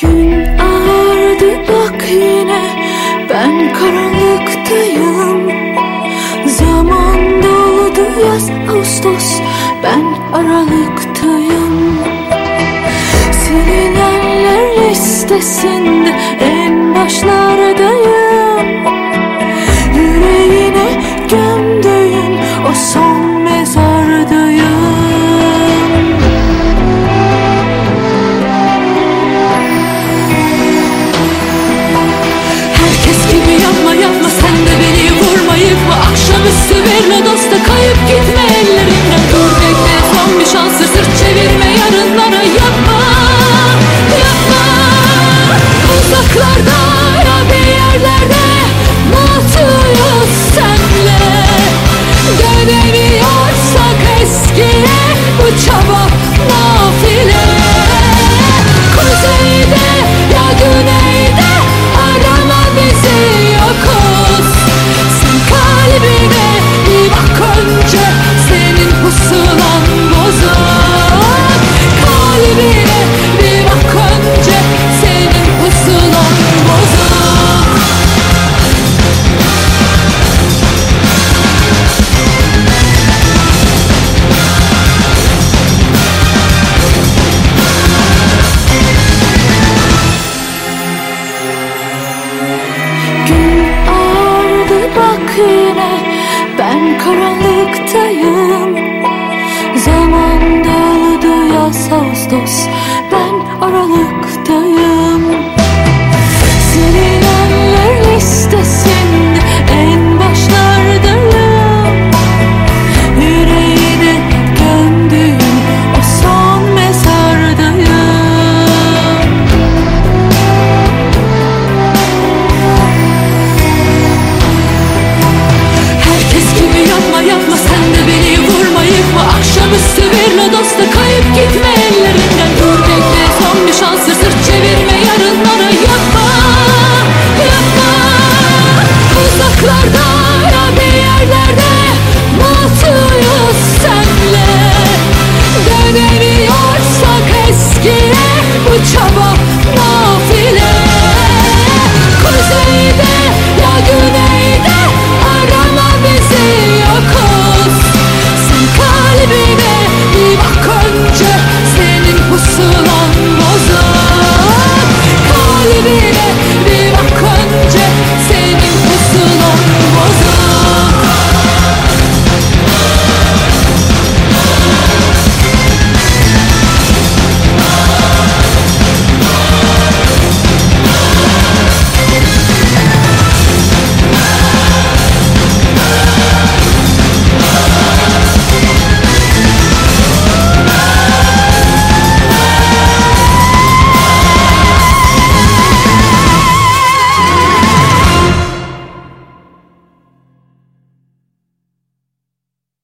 Gün ağardı bak yine ben karanlıktayım. Zaman doğdu yaz Ağustos ben aralıktayım. Silinenler listesinde en Regnet uns der Kopf Ben karanlıktayım